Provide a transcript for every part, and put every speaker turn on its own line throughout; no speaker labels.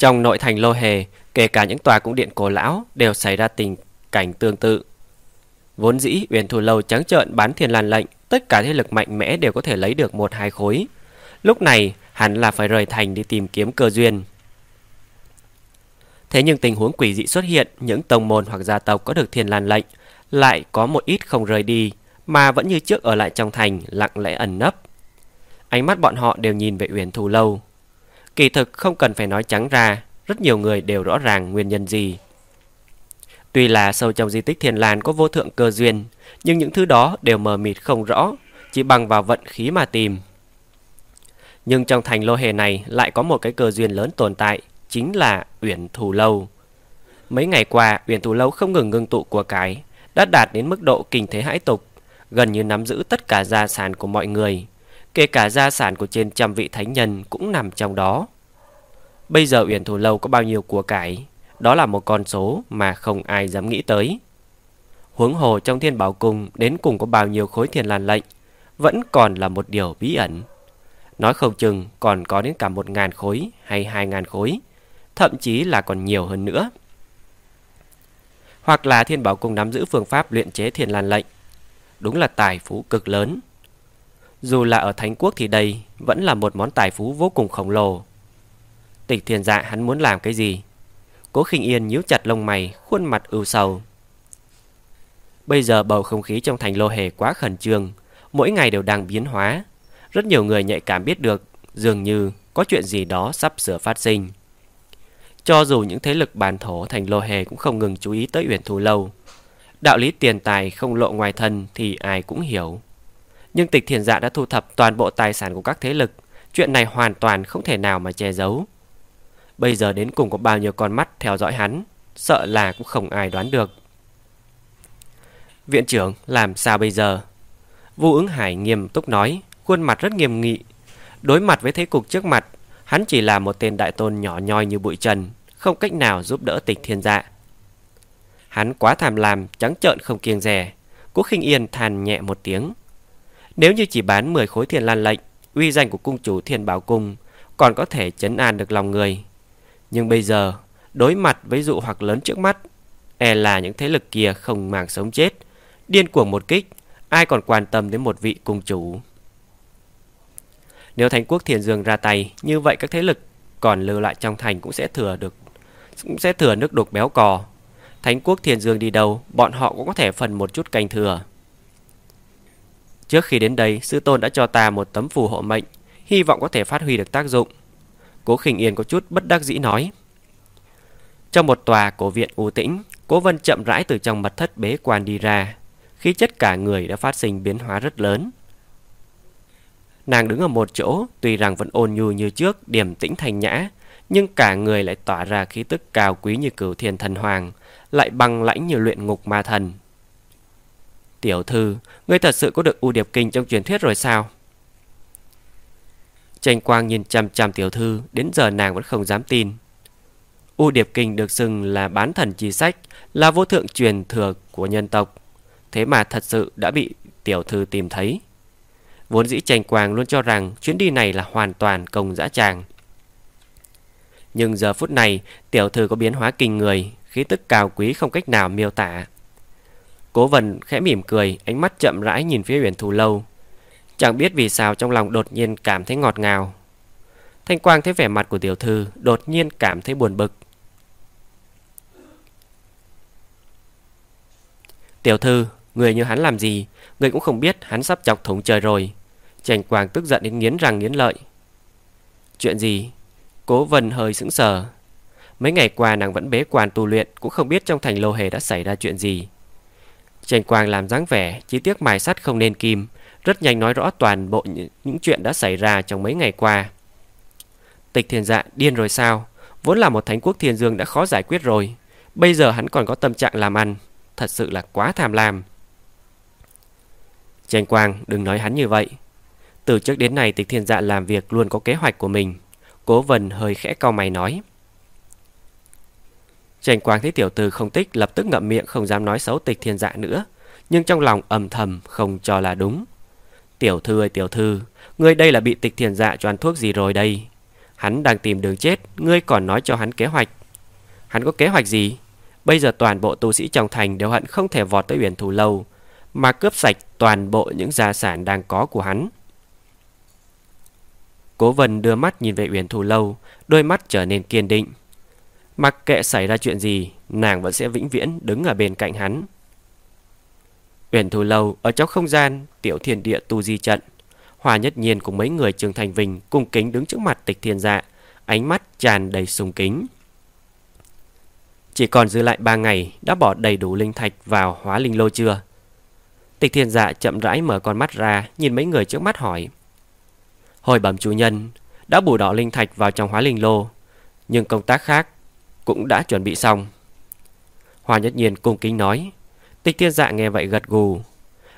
Trong nội thành Lô Hề, kể cả những tòa cung điện cổ lão đều xảy ra tình cảnh tương tự. Vốn dĩ Uyển Thủ Lâu trắng trợn bán thiên lan lệnh, tất cả thế lực mạnh mẽ đều có thể lấy được một hai khối. Lúc này, hắn là phải rời thành đi tìm kiếm cơ duyên. Thế nhưng tình huống quỷ dị xuất hiện, những tông môn hoặc gia tộc có được thiên lan lệnh lại có một ít không rời đi, mà vẫn như trước ở lại trong thành lặng lẽ ẩn nấp. Ánh mắt bọn họ đều nhìn về Uyển Thù Lâu. Kỳ thực không cần phải nói trắng ra, rất nhiều người đều rõ ràng nguyên nhân gì. Tuy là sâu trong di tích Thiên Lan có vô thượng cơ duyên, nhưng những thứ đó đều mờ mịt không rõ, chỉ bằng vào vận khí mà tìm. Nhưng trong thành lô hề này lại có một cái cơ duyên lớn tồn tại, chính là Uyển Thù Lâu. Mấy ngày qua, Uyển Thù Lâu không ngừng ngưng tụ của cái, đã đạt đến mức độ kinh thế hãi tục, gần như nắm giữ tất cả gia sản của mọi người, kể cả gia sản của trên trăm vị thánh nhân cũng nằm trong đó. Bây giờ Uyển Thù Lâu có bao nhiêu của cải, đó là một con số mà không ai dám nghĩ tới. Huống hồ trong thiên bảo cung đến cùng có bao nhiêu khối thiền lan lệnh, vẫn còn là một điều bí ẩn. Nói không chừng còn có đến cả một ngàn khối hay hai ngàn khối, thậm chí là còn nhiều hơn nữa. Hoặc là thiên bảo cung nắm giữ phương pháp luyện chế thiền lan lệnh. Đúng là tài phú cực lớn. Dù là ở Thánh Quốc thì đây vẫn là một món tài phú vô cùng khổng lồ. Tịch thiền dạ hắn muốn làm cái gì? Cố khinh yên nhíu chặt lông mày, khuôn mặt ưu sầu. Bây giờ bầu không khí trong thành lô hề quá khẩn trương, mỗi ngày đều đang biến hóa. Rất nhiều người nhạy cảm biết được dường như có chuyện gì đó sắp sửa phát sinh. Cho dù những thế lực bàn thổ thành lô hề cũng không ngừng chú ý tới Uyển Thù Lâu. Đạo lý tiền tài không lộ ngoài thân thì ai cũng hiểu. Nhưng tịch thiền dạ đã thu thập toàn bộ tài sản của các thế lực. Chuyện này hoàn toàn không thể nào mà che giấu. Bây giờ đến cùng có bao nhiêu con mắt theo dõi hắn, sợ là cũng không ai đoán được. Viện trưởng làm sao bây giờ? Vu ứng hải nghiêm túc nói, khuôn mặt rất nghiêm nghị. Đối mặt với thế cục trước mặt, hắn chỉ là một tên đại tôn nhỏ nhoi như bụi trần, không cách nào giúp đỡ tịch thiên dạ. Hắn quá tham lam, trắng trợn không kiêng rè. Cố khinh yên than nhẹ một tiếng. Nếu như chỉ bán 10 khối thiền lan lệnh, uy danh của cung chủ thiền bảo cung còn có thể chấn an được lòng người. Nhưng bây giờ, đối mặt với dụ hoặc lớn trước mắt, e là những thế lực kia không màng sống chết, điên cuồng một kích, ai còn quan tâm đến một vị cung chủ. Nếu Thánh quốc Thiền Dương ra tay, như vậy các thế lực còn lưu lại trong thành cũng sẽ thừa được cũng sẽ thừa nước đục béo cò. Thánh quốc Thiền Dương đi đâu, bọn họ cũng có thể phần một chút canh thừa. Trước khi đến đây, sư tôn đã cho ta một tấm phù hộ mệnh, hy vọng có thể phát huy được tác dụng. Cố Khỉnh Yên có chút bất đắc dĩ nói. Trong một tòa cổ viện u tĩnh, Cố Vân chậm rãi từ trong mật thất bế quan đi ra, khí chất cả người đã phát sinh biến hóa rất lớn. Nàng đứng ở một chỗ, tuy rằng vẫn ôn nhu như trước, điềm tĩnh thành nhã, nhưng cả người lại tỏa ra khí tức cao quý như cửu thiên thần hoàng, lại băng lãnh như luyện ngục ma thần. Tiểu thư, ngươi thật sự có được U Điệp Kinh trong truyền thuyết rồi sao? Tranh quang nhìn chăm chăm tiểu thư, đến giờ nàng vẫn không dám tin. U Điệp Kinh được xưng là bán thần chi sách, là vô thượng truyền thừa của nhân tộc. Thế mà thật sự đã bị tiểu thư tìm thấy. Vốn dĩ tranh quang luôn cho rằng chuyến đi này là hoàn toàn công dã tràng. Nhưng giờ phút này, tiểu thư có biến hóa kinh người, khí tức cao quý không cách nào miêu tả. Cố vần khẽ mỉm cười, ánh mắt chậm rãi nhìn phía huyền thù lâu. Chẳng biết vì sao trong lòng đột nhiên cảm thấy ngọt ngào. Thanh quang thấy vẻ mặt của tiểu thư, đột nhiên cảm thấy buồn bực. Tiểu thư, người như hắn làm gì, người cũng không biết hắn sắp chọc thủng trời rồi. Trành quang tức giận đến nghiến răng nghiến lợi. Chuyện gì? Cố vân hơi sững sờ. Mấy ngày qua nàng vẫn bế quan tu luyện, cũng không biết trong thành lô hề đã xảy ra chuyện gì. Trành quang làm dáng vẻ, chi tiết mài sắt không nên kim, rất nhanh nói rõ toàn bộ những chuyện đã xảy ra trong mấy ngày qua. Tịch thiền dạ điên rồi sao? Vốn là một thánh quốc thiên dương đã khó giải quyết rồi. Bây giờ hắn còn có tâm trạng làm ăn. Thật sự là quá tham lam. Tranh Quang đừng nói hắn như vậy. Từ trước đến nay tịch thiên dạ làm việc luôn có kế hoạch của mình. Cố vần hơi khẽ cau mày nói trành Quang thấy tiểu tử không tích lập tức ngậm miệng không dám nói xấu tịch thiên dạ nữa. Nhưng trong lòng ầm thầm không cho là đúng. Tiểu thư ơi tiểu thư, ngươi đây là bị tịch thiên dạ cho ăn thuốc gì rồi đây? Hắn đang tìm đường chết, ngươi còn nói cho hắn kế hoạch. Hắn có kế hoạch gì? Bây giờ toàn bộ tu sĩ trong thành đều hận không thể vọt tới uyển thù lâu, mà cướp sạch toàn bộ những gia sản đang có của hắn. Cố Vân đưa mắt nhìn về uyển thù lâu, đôi mắt trở nên kiên định. Mặc kệ xảy ra chuyện gì, nàng vẫn sẽ vĩnh viễn đứng ở bên cạnh hắn. Uyển thù lâu ở trong không gian tiểu thiên địa tu di trận, Hòa Nhất Nhiên cùng mấy người Trường Thành Vinh cùng kính đứng trước mặt Tịch Thiên Dạ, ánh mắt tràn đầy sùng kính. Chỉ còn dư lại 3 ngày đã bỏ đầy đủ linh thạch vào hóa linh lô chưa? Tịch Thiên Dạ chậm rãi mở con mắt ra, nhìn mấy người trước mắt hỏi. Hồi bẩm chủ nhân, đã bù đỏ linh thạch vào trong hóa linh lô, nhưng công tác khác cũng đã chuẩn bị xong. Hoa Nhất Nhiên cung kính nói. Tịch Thiên Dạ nghe vậy gật gù.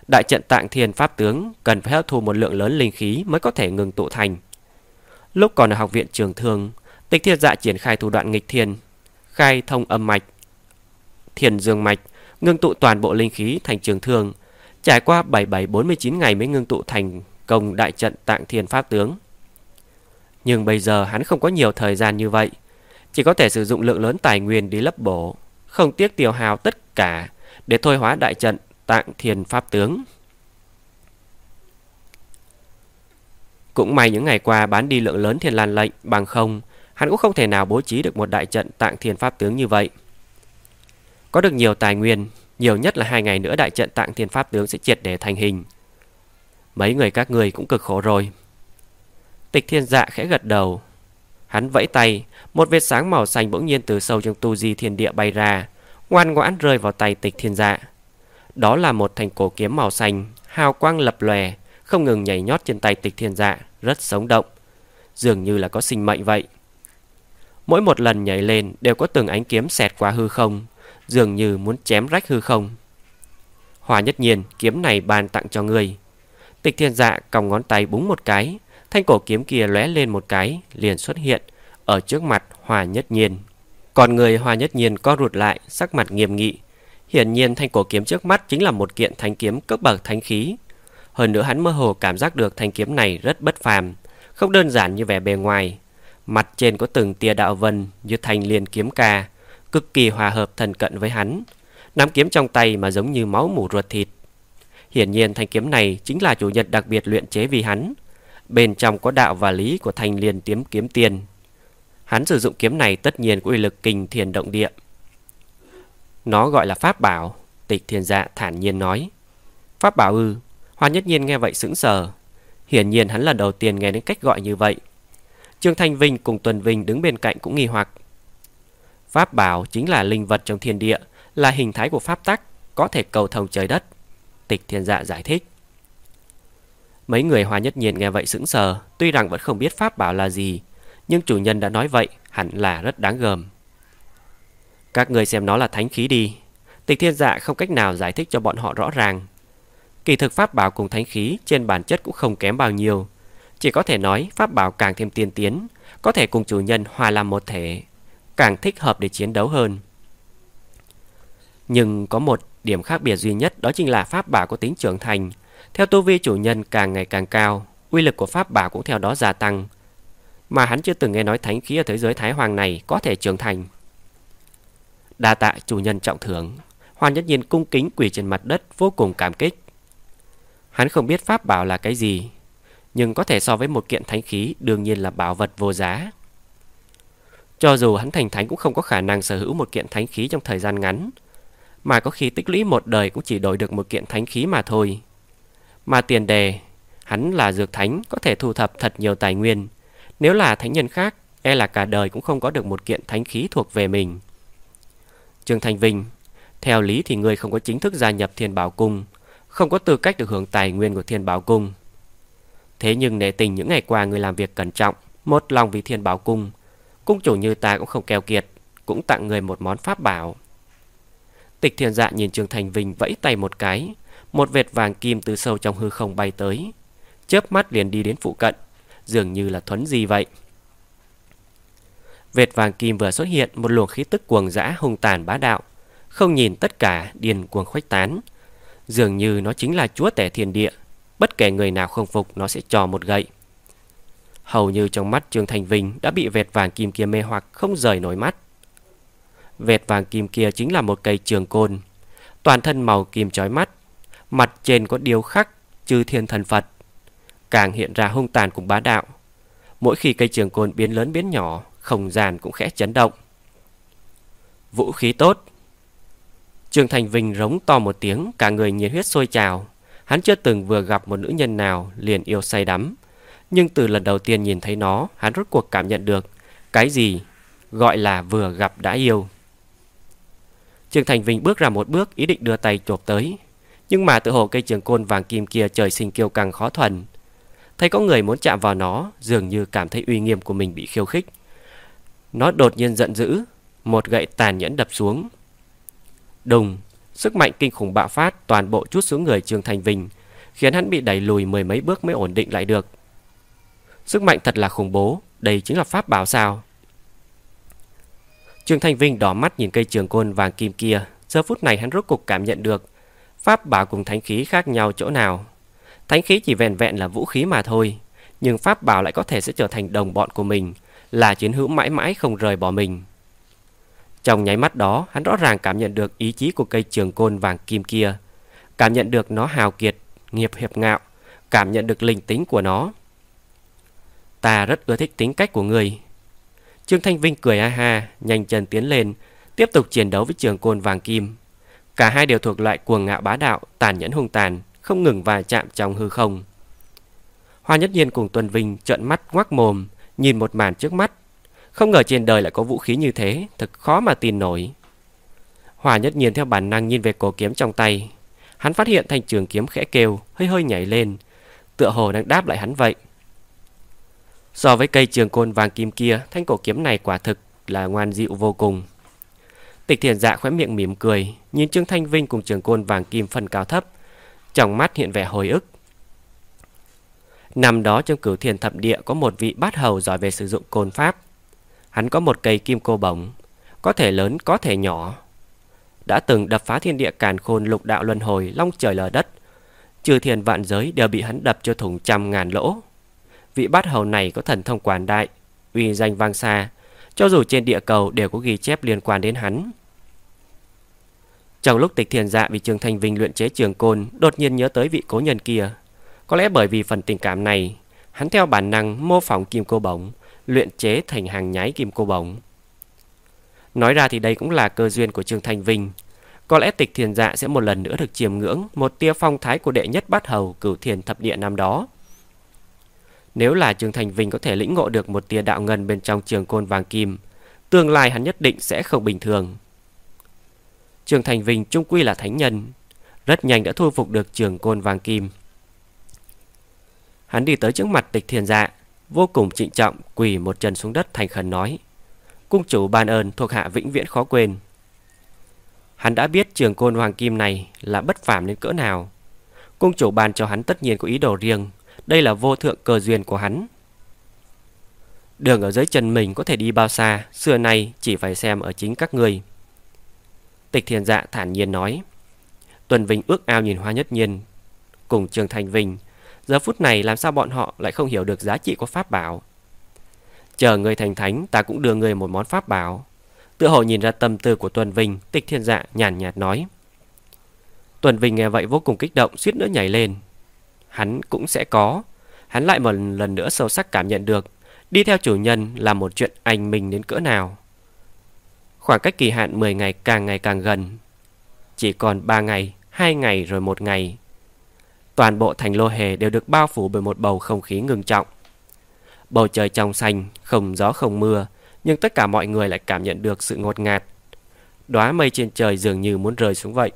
Đại trận tạng thiên pháp tướng cần phải hấp thu một lượng lớn linh khí mới có thể ngừng tụ thành. Lúc còn ở học viện trường thương, Tịch Thiên Dạ triển khai thủ đoạn nghịch thiên, khai thông âm mạch, thiền dương mạch, ngưng tụ toàn bộ linh khí thành trường thương, trải qua 7749 ngày mới ngưng tụ thành công đại trận tạng thiên pháp tướng. Nhưng bây giờ hắn không có nhiều thời gian như vậy, chỉ có thể sử dụng lượng lớn tài nguyên đi lấp bổ, không tiếc tiêu hao tất cả để thôi hóa đại trận tạng thiền pháp tướng. Cũng may những ngày qua bán đi lượng lớn thiên lan lệnh bằng không, hắn cũng không thể nào bố trí được một đại trận tạng thiền pháp tướng như vậy. Có được nhiều tài nguyên, nhiều nhất là hai ngày nữa đại trận tạng thiên pháp tướng sẽ triệt để thành hình. Mấy người các người cũng cực khổ rồi. Tịch thiên dạ khẽ gật đầu. Hắn vẫy tay, một vệt sáng màu xanh bỗng nhiên từ sâu trong tu di thiên địa bay ra, ngoan ngoãn rơi vào tay tịch thiên dạ. Đó là một thành cổ kiếm màu xanh, hào quang lập lòe, không ngừng nhảy nhót trên tay tịch thiên dạ, rất sống động. Dường như là có sinh mệnh vậy. Mỗi một lần nhảy lên đều có từng ánh kiếm xẹt qua hư không, dường như muốn chém rách hư không. Hòa nhất nhiên, kiếm này ban tặng cho người Tịch thiên dạ còng ngón tay búng một cái, thanh cổ kiếm kia lóe lên một cái, liền xuất hiện ở trước mặt Hòa nhất nhiên. Còn người Hòa nhất nhiên co rụt lại, sắc mặt nghiêm nghị. Hiển nhiên thanh cổ kiếm trước mắt chính là một kiện thanh kiếm cấp bậc thanh khí. Hơn nữa hắn mơ hồ cảm giác được thanh kiếm này rất bất phàm, không đơn giản như vẻ bề ngoài. Mặt trên có từng tia đạo vân như thanh liên kiếm ca, cực kỳ hòa hợp thần cận với hắn. Nắm kiếm trong tay mà giống như máu mủ ruột thịt. Hiển nhiên thanh kiếm này chính là chủ nhật đặc biệt luyện chế vì hắn. Bên trong có đạo và lý của thanh liên tiếm kiếm tiền. Hắn sử dụng kiếm này tất nhiên có uy lực kinh thiền động địa. Nó gọi là pháp bảo, tịch thiên dạ thản nhiên nói. Pháp bảo ư, hoa nhất nhiên nghe vậy sững sờ. Hiển nhiên hắn là đầu tiên nghe đến cách gọi như vậy. Trương Thanh Vinh cùng Tuần Vinh đứng bên cạnh cũng nghi hoặc. Pháp bảo chính là linh vật trong thiên địa, là hình thái của pháp tắc, có thể cầu thông trời đất. Tịch thiên dạ giải thích. Mấy người hòa nhất nhiên nghe vậy sững sờ, tuy rằng vẫn không biết pháp bảo là gì, nhưng chủ nhân đã nói vậy, hẳn là rất đáng gờm. Các người xem nó là thánh khí đi. Tịch thiên dạ không cách nào giải thích cho bọn họ rõ ràng. Kỳ thực pháp bảo cùng thánh khí trên bản chất cũng không kém bao nhiêu. Chỉ có thể nói pháp bảo càng thêm tiên tiến, có thể cùng chủ nhân hòa làm một thể, càng thích hợp để chiến đấu hơn. Nhưng có một điểm khác biệt duy nhất đó chính là pháp bảo có tính trưởng thành. Theo tu vi chủ nhân càng ngày càng cao, uy lực của pháp bảo cũng theo đó gia tăng. Mà hắn chưa từng nghe nói thánh khí ở thế giới Thái Hoàng này có thể trưởng thành. Đa tạ chủ nhân trọng thưởng, Hoàn Nhất Nhiên cung kính quỳ trên mặt đất vô cùng cảm kích. Hắn không biết pháp bảo là cái gì, nhưng có thể so với một kiện thánh khí đương nhiên là bảo vật vô giá. Cho dù hắn thành thánh cũng không có khả năng sở hữu một kiện thánh khí trong thời gian ngắn, mà có khi tích lũy một đời cũng chỉ đổi được một kiện thánh khí mà thôi. Mà tiền đề, hắn là dược thánh có thể thu thập thật nhiều tài nguyên. Nếu là thánh nhân khác, e là cả đời cũng không có được một kiện thánh khí thuộc về mình. Trương Thành Vinh, theo lý thì người không có chính thức gia nhập Thiên Bảo Cung, không có tư cách được hưởng tài nguyên của Thiên Bảo Cung. Thế nhưng nể tình những ngày qua người làm việc cẩn trọng, một lòng vì Thiên Bảo Cung, cung chủ như ta cũng không keo kiệt, cũng tặng người một món pháp bảo. Tịch Thiên Dạ nhìn Trương Thành Vinh vẫy tay một cái, một vệt vàng kim từ sâu trong hư không bay tới, chớp mắt liền đi đến phụ cận, dường như là thuấn gì vậy. Vệt vàng kim vừa xuất hiện một luồng khí tức cuồng dã hung tàn bá đạo, không nhìn tất cả điền cuồng khuếch tán, dường như nó chính là chúa tể thiên địa, bất kể người nào không phục nó sẽ trò một gậy. Hầu như trong mắt Trương Thành Vinh đã bị vệt vàng kim kia mê hoặc không rời nổi mắt. Vệt vàng kim kia chính là một cây trường côn, toàn thân màu kim chói mắt, mặt trên có điêu khắc chư thiên thần Phật, càng hiện ra hung tàn cùng bá đạo. Mỗi khi cây trường côn biến lớn biến nhỏ, không gian cũng khẽ chấn động. Vũ khí tốt. Trương Thành Vinh rống to một tiếng, cả người nhiệt huyết sôi trào. Hắn chưa từng vừa gặp một nữ nhân nào liền yêu say đắm. Nhưng từ lần đầu tiên nhìn thấy nó, hắn rốt cuộc cảm nhận được cái gì gọi là vừa gặp đã yêu. Trương Thành Vinh bước ra một bước ý định đưa tay chộp tới. Nhưng mà tự hồ cây trường côn vàng kim kia trời sinh kiêu căng khó thuần. Thấy có người muốn chạm vào nó, dường như cảm thấy uy nghiêm của mình bị khiêu khích. Nó đột nhiên giận dữ, một gậy tàn nhẫn đập xuống. Đùng, sức mạnh kinh khủng bạo phát toàn bộ chút xuống người Trương Thành Vinh, khiến hắn bị đẩy lùi mười mấy bước mới ổn định lại được. Sức mạnh thật là khủng bố, đây chính là pháp bảo sao? Trương Thanh Vinh đỏ mắt nhìn cây trường côn vàng kim kia, giờ phút này hắn rốt cục cảm nhận được pháp bảo cùng thánh khí khác nhau chỗ nào. Thánh khí chỉ vẹn vẹn là vũ khí mà thôi, nhưng pháp bảo lại có thể sẽ trở thành đồng bọn của mình, là chiến hữu mãi mãi không rời bỏ mình. Trong nháy mắt đó, hắn rõ ràng cảm nhận được ý chí của cây trường côn vàng kim kia, cảm nhận được nó hào kiệt, nghiệp hiệp ngạo, cảm nhận được linh tính của nó. Ta rất ưa thích tính cách của người. Trương Thanh Vinh cười ha ha, nhanh chân tiến lên, tiếp tục chiến đấu với trường côn vàng kim. Cả hai đều thuộc loại cuồng ngạo bá đạo, tàn nhẫn hung tàn, không ngừng va chạm trong hư không. Hoa Nhất Nhiên cùng Tuân Vinh trợn mắt ngoác mồm, nhìn một màn trước mắt. Không ngờ trên đời lại có vũ khí như thế, thật khó mà tin nổi. Hoa Nhất Nhiên theo bản năng nhìn về cổ kiếm trong tay. Hắn phát hiện thanh trường kiếm khẽ kêu, hơi hơi nhảy lên, tựa hồ đang đáp lại hắn vậy. So với cây trường côn vàng kim kia, thanh cổ kiếm này quả thực là ngoan dịu vô cùng. Tịch thiền dạ khóe miệng mỉm cười, nhìn Trương Thanh Vinh cùng trường côn vàng kim phân cao thấp, trong mắt hiện vẻ hồi ức. Năm đó trong cửu thiền thập địa có một vị bát hầu giỏi về sử dụng côn pháp. Hắn có một cây kim cô bổng, có thể lớn có thể nhỏ. Đã từng đập phá thiên địa càn khôn lục đạo luân hồi long trời lở đất. Trừ thiền vạn giới đều bị hắn đập cho thủng trăm ngàn lỗ. Vị bát hầu này có thần thông quản đại, uy danh vang xa, cho dù trên địa cầu đều có ghi chép liên quan đến hắn. Trong lúc tịch thiền dạ vì trường Thanh Vinh luyện chế trường côn, đột nhiên nhớ tới vị cố nhân kia. Có lẽ bởi vì phần tình cảm này, hắn theo bản năng mô phỏng kim cô bổng, luyện chế thành hàng nhái kim cô bổng. Nói ra thì đây cũng là cơ duyên của trường Thanh Vinh. Có lẽ tịch thiền dạ sẽ một lần nữa được chiêm ngưỡng một tia phong thái của đệ nhất bát hầu cửu thiền thập địa năm đó. Nếu là trường Thành Vinh có thể lĩnh ngộ được một tia đạo ngân bên trong trường côn vàng kim, tương lai hắn nhất định sẽ không bình thường. Trường Thành Vinh trung quy là thánh nhân, rất nhanh đã thu phục được trường côn vàng kim. Hắn đi tới trước mặt tịch thiền dạ, vô cùng trịnh trọng quỳ một chân xuống đất thành khẩn nói. Cung chủ ban ơn thuộc hạ vĩnh viễn khó quên. Hắn đã biết trường côn hoàng kim này là bất phàm đến cỡ nào. Cung chủ ban cho hắn tất nhiên có ý đồ riêng, đây là vô thượng cơ duyên của hắn. Đường ở dưới chân mình có thể đi bao xa, xưa nay chỉ phải xem ở chính các người. Tịch thiền dạ thản nhiên nói. Tuần Vinh ước ao nhìn Hoa Nhất Nhiên cùng Trường Thành Vinh. Giờ phút này làm sao bọn họ lại không hiểu được giá trị của pháp bảo. Chờ người thành thánh ta cũng đưa người một món pháp bảo. Tự hồ nhìn ra tâm tư của Tuần Vinh, tịch thiên dạ nhàn nhạt nói. Tuần Vinh nghe vậy vô cùng kích động, suýt nữa nhảy lên. Hắn cũng sẽ có. Hắn lại một lần nữa sâu sắc cảm nhận được đi theo chủ nhân là một chuyện anh mình đến cỡ nào. Khoảng cách kỳ hạn 10 ngày càng ngày càng gần. Chỉ còn 3 ngày, 2 ngày rồi một ngày. Toàn bộ thành lô hề đều được bao phủ bởi một bầu không khí ngưng trọng. Bầu trời trong xanh, không gió không mưa, nhưng tất cả mọi người lại cảm nhận được sự ngột ngạt. Đóa mây trên trời dường như muốn rơi xuống vậy.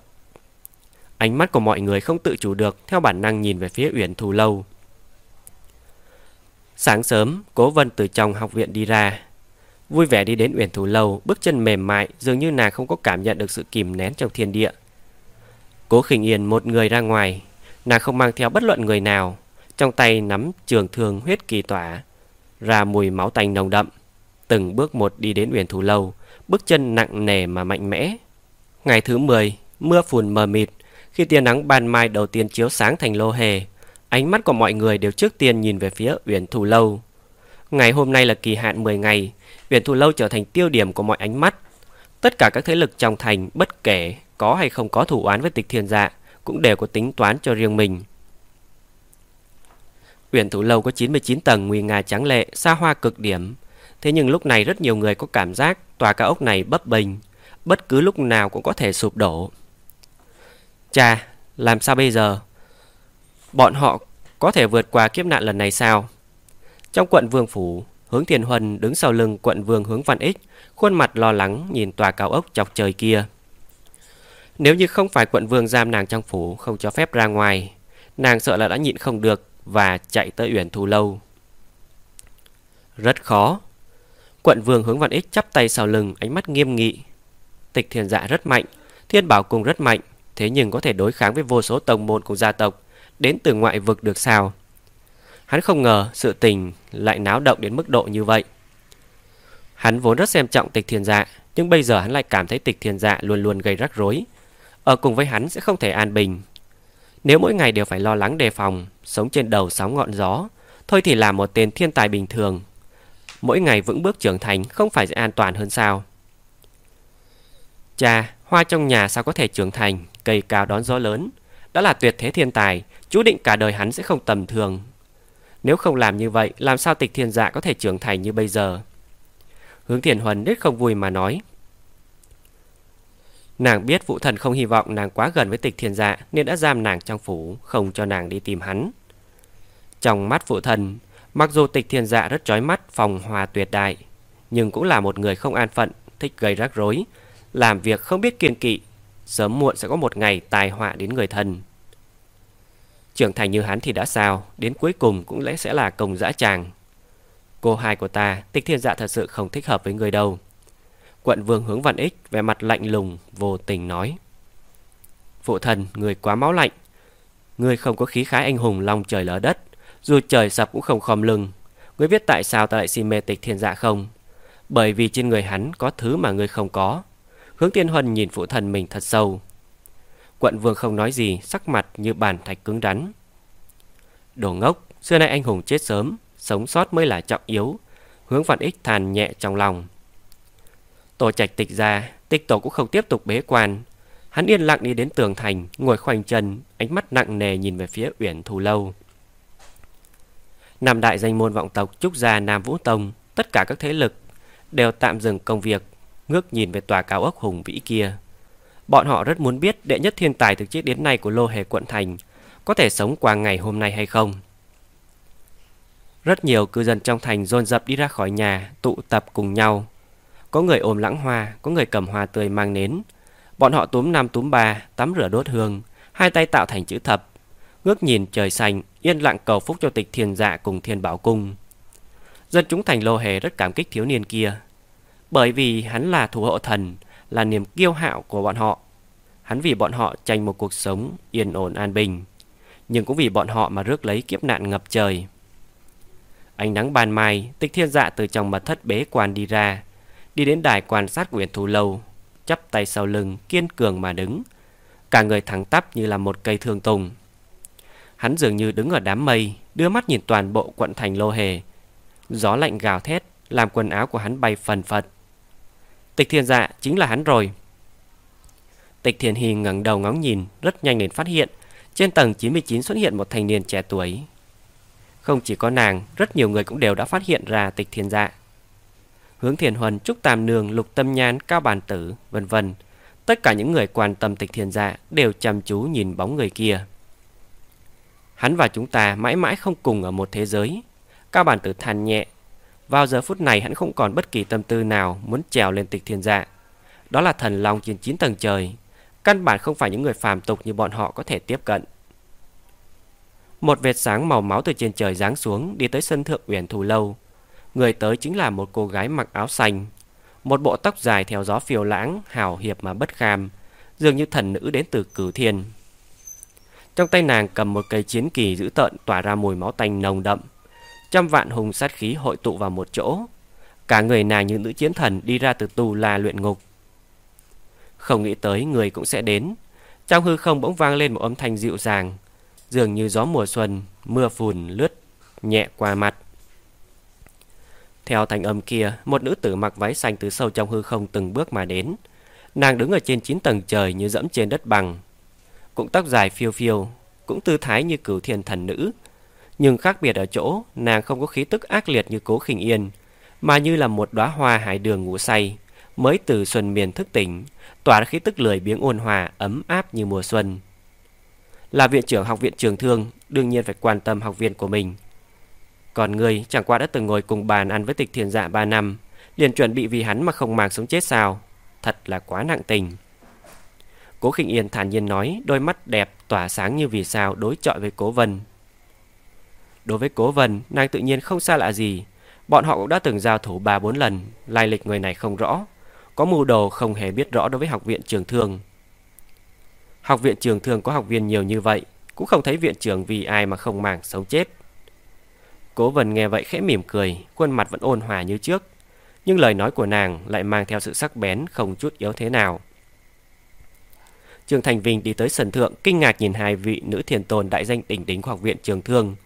Ánh mắt của mọi người không tự chủ được theo bản năng nhìn về phía Uyển Thù Lâu. Sáng sớm, Cố Vân từ trong học viện đi ra, Vui vẻ đi đến Uyển Thủ Lâu, bước chân mềm mại, dường như nàng không có cảm nhận được sự kìm nén trong thiên địa. Cố Khinh Yên một người ra ngoài, nàng không mang theo bất luận người nào, trong tay nắm trường thương huyết kỳ tỏa, ra mùi máu tanh nồng đậm. Từng bước một đi đến Uyển Thủ Lâu, bước chân nặng nề mà mạnh mẽ. Ngày thứ 10, mưa phùn mờ mịt, khi tia nắng ban mai đầu tiên chiếu sáng thành lô hề, ánh mắt của mọi người đều trước tiên nhìn về phía Uyển Thủ Lâu. Ngày hôm nay là kỳ hạn 10 ngày, Uyển Thù Lâu trở thành tiêu điểm của mọi ánh mắt. Tất cả các thế lực trong thành bất kể có hay không có thủ oán với tịch thiên dạ cũng đều có tính toán cho riêng mình. Uyển Thủ Lâu có 99 tầng nguy nga trắng lệ, xa hoa cực điểm. Thế nhưng lúc này rất nhiều người có cảm giác tòa cao ốc này bấp bênh, bất cứ lúc nào cũng có thể sụp đổ. Cha, làm sao bây giờ? Bọn họ có thể vượt qua kiếp nạn lần này sao? Trong quận Vương Phủ, hướng Thiền Huân đứng sau lưng quận Vương hướng Văn Ích, khuôn mặt lo lắng nhìn tòa cao ốc chọc trời kia. Nếu như không phải quận Vương giam nàng trong phủ không cho phép ra ngoài, nàng sợ là đã nhịn không được và chạy tới Uyển thu Lâu. Rất khó. Quận Vương hướng Văn Ích chắp tay sau lưng, ánh mắt nghiêm nghị. Tịch Thiên Dạ rất mạnh, Thiên Bảo Cung rất mạnh, thế nhưng có thể đối kháng với vô số tông môn của gia tộc đến từ ngoại vực được sao? Hắn không ngờ sự tình lại náo động đến mức độ như vậy. Hắn vốn rất xem trọng tịch thiền dạ, nhưng bây giờ hắn lại cảm thấy tịch thiền dạ luôn luôn gây rắc rối. Ở cùng với hắn sẽ không thể an bình. Nếu mỗi ngày đều phải lo lắng đề phòng, sống trên đầu sóng ngọn gió, thôi thì là một tên thiên tài bình thường. Mỗi ngày vững bước trưởng thành không phải sẽ an toàn hơn sao? Cha, hoa trong nhà sao có thể trưởng thành, cây cao đón gió lớn. Đã là tuyệt thế thiên tài, chú định cả đời hắn sẽ không tầm thường, nếu không làm như vậy, làm sao tịch thiên dạ có thể trưởng thành như bây giờ? Hướng thiền huân rất không vui mà nói. Nàng biết vụ thần không hy vọng nàng quá gần với tịch thiên dạ nên đã giam nàng trong phủ, không cho nàng đi tìm hắn. Trong mắt vụ thần, mặc dù tịch thiên dạ rất chói mắt, phòng hòa tuyệt đại, nhưng cũng là một người không an phận, thích gây rắc rối, làm việc không biết kiên kỵ, sớm muộn sẽ có một ngày tai họa đến người thân. Trưởng thành như hắn thì đã sao, Đến cuối cùng cũng lẽ sẽ là công dã tràng. Cô hai của ta, Tịch thiên dạ thật sự không thích hợp với người đâu. Quận vương hướng văn ích, vẻ mặt lạnh lùng, vô tình nói. Phụ thần, Người quá máu lạnh. Người không có khí khái anh hùng lòng trời lở đất, Dù trời sập cũng không khom lưng. Người biết tại sao ta lại si mê tịch thiên dạ không? Bởi vì trên người hắn Có thứ mà người không có. Hướng tiên huân nhìn phụ thần mình thật sâu. Quận vương không nói gì, sắc mặt như bàn thạch cứng rắn. Đồ ngốc, xưa nay anh hùng chết sớm, sống sót mới là trọng yếu. Hướng phản ích than nhẹ trong lòng. Tổ trạch tịch ra, tịch tổ cũng không tiếp tục bế quan. Hắn yên lặng đi đến tường thành, ngồi khoanh chân, ánh mắt nặng nề nhìn về phía uyển thù lâu. Nam đại danh môn vọng tộc Trúc Gia Nam Vũ Tông, tất cả các thế lực đều tạm dừng công việc, ngước nhìn về tòa cao ốc hùng vĩ kia. Bọn họ rất muốn biết đệ nhất thiên tài từ trước đến nay của Lô Hề quận thành có thể sống qua ngày hôm nay hay không. Rất nhiều cư dân trong thành dồn dập đi ra khỏi nhà, tụ tập cùng nhau. Có người ôm lãng hoa, có người cầm hoa tươi mang nến. Bọn họ túm năm túm ba, tắm rửa đốt hương, hai tay tạo thành chữ thập. Ngước nhìn trời xanh, yên lặng cầu phúc cho tịch thiên dạ cùng thiên bảo cung. Dân chúng thành Lô Hề rất cảm kích thiếu niên kia. Bởi vì hắn là thủ hộ thần, là niềm kiêu hạo của bọn họ. Hắn vì bọn họ tranh một cuộc sống yên ổn an bình, nhưng cũng vì bọn họ mà rước lấy kiếp nạn ngập trời. Ánh nắng ban mai, tịch thiên dạ từ trong mật thất bế quan đi ra, đi đến đài quan sát quyển thù lâu, chắp tay sau lưng, kiên cường mà đứng. Cả người thẳng tắp như là một cây thương tùng. Hắn dường như đứng ở đám mây, đưa mắt nhìn toàn bộ quận thành lô hề. Gió lạnh gào thét, làm quần áo của hắn bay phần phật. Tịch thiên dạ chính là hắn rồi. Tịch Thiền Hy ngẩng đầu ngóng nhìn, rất nhanh liền phát hiện, trên tầng 99 xuất hiện một thanh niên trẻ tuổi. Không chỉ có nàng, rất nhiều người cũng đều đã phát hiện ra tịch thiên dạ. Hướng Thiền huần, Trúc Tam Nương, Lục Tâm Nhan, Cao Bàn Tử, vân vân Tất cả những người quan tâm tịch thiên dạ đều chăm chú nhìn bóng người kia. Hắn và chúng ta mãi mãi không cùng ở một thế giới. Cao Bản Tử than nhẹ. Vào giờ phút này hắn không còn bất kỳ tâm tư nào muốn trèo lên tịch thiên dạ. Đó là thần long trên 9 tầng trời, Căn bản không phải những người phàm tục như bọn họ có thể tiếp cận. Một vệt sáng màu máu từ trên trời giáng xuống đi tới sân thượng uyển thù lâu. Người tới chính là một cô gái mặc áo xanh, một bộ tóc dài theo gió phiêu lãng, hào hiệp mà bất kham, dường như thần nữ đến từ cửu thiên. Trong tay nàng cầm một cây chiến kỳ dữ tợn tỏa ra mùi máu tanh nồng đậm. Trăm vạn hùng sát khí hội tụ vào một chỗ. Cả người nàng như nữ chiến thần đi ra từ tù la luyện ngục. Không nghĩ tới người cũng sẽ đến Trong hư không bỗng vang lên một âm thanh dịu dàng Dường như gió mùa xuân Mưa phùn lướt nhẹ qua mặt Theo thành âm kia, một nữ tử mặc váy xanh từ sâu trong hư không từng bước mà đến. Nàng đứng ở trên 9 tầng trời như dẫm trên đất bằng. Cũng tóc dài phiêu phiêu, cũng tư thái như cửu thiên thần nữ. Nhưng khác biệt ở chỗ, nàng không có khí tức ác liệt như cố khinh yên, mà như là một đóa hoa hải đường ngủ say, mới từ xuân miền thức tỉnh, tỏa ra khí tức lười biếng ôn hòa, ấm áp như mùa xuân. Là viện trưởng học viện trường thương, đương nhiên phải quan tâm học viên của mình. Còn người chẳng qua đã từng ngồi cùng bàn ăn với tịch thiền dạ 3 năm, liền chuẩn bị vì hắn mà không màng sống chết sao. Thật là quá nặng tình. Cố khinh yên thản nhiên nói, đôi mắt đẹp tỏa sáng như vì sao đối chọi với cố vân. Đối với cố vân, nàng tự nhiên không xa lạ gì. Bọn họ cũng đã từng giao thủ 3-4 lần, lai lịch người này không rõ. Có mưu đồ không hề biết rõ đối với học viện trường thương. Học viện trường thương có học viên nhiều như vậy, cũng không thấy viện trưởng vì ai mà không màng sống chết. Cố vân nghe vậy khẽ mỉm cười, khuôn mặt vẫn ôn hòa như trước. Nhưng lời nói của nàng lại mang theo sự sắc bén không chút yếu thế nào. trường Thành Vinh đi tới sân thượng, kinh ngạc nhìn hai vị nữ thiền tôn đại danh đỉnh đỉnh của học viện trường thương.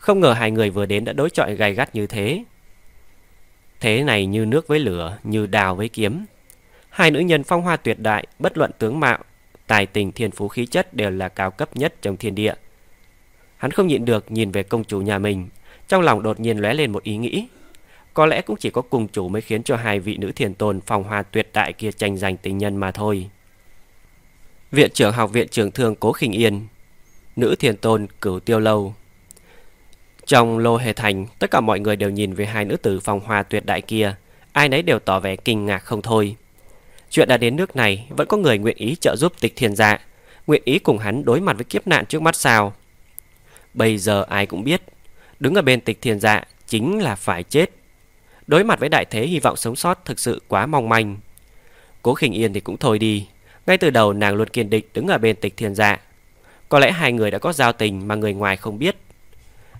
Không ngờ hai người vừa đến đã đối chọi gay gắt như thế. Thế này như nước với lửa, như đào với kiếm. Hai nữ nhân phong hoa tuyệt đại, bất luận tướng mạo, tài tình thiên phú khí chất đều là cao cấp nhất trong thiên địa. Hắn không nhịn được nhìn về công chủ nhà mình, trong lòng đột nhiên lóe lên một ý nghĩ. Có lẽ cũng chỉ có cùng chủ mới khiến cho hai vị nữ thiền tôn phong hoa tuyệt đại kia tranh giành tình nhân mà thôi. Viện trưởng học viện trường thương Cố Khinh Yên Nữ thiền tôn Cửu Tiêu Lâu trong lô hề thành, Tất cả mọi người đều nhìn về hai nữ tử phong hoa tuyệt đại kia. Ai nấy đều tỏ vẻ kinh ngạc không thôi. Chuyện đã đến nước này, Vẫn có người nguyện ý trợ giúp tịch thiên dạ. Nguyện ý cùng hắn đối mặt với kiếp nạn trước mắt sao? Bây giờ ai cũng biết, Đứng ở bên tịch thiên dạ Chính là phải chết. Đối mặt với đại thế hy vọng sống sót Thực sự quá mong manh. Cố khinh yên thì cũng thôi đi. Ngay từ đầu nàng luôn kiên định đứng ở bên tịch thiên dạ. Có lẽ hai người đã có giao tình mà người ngoài không biết.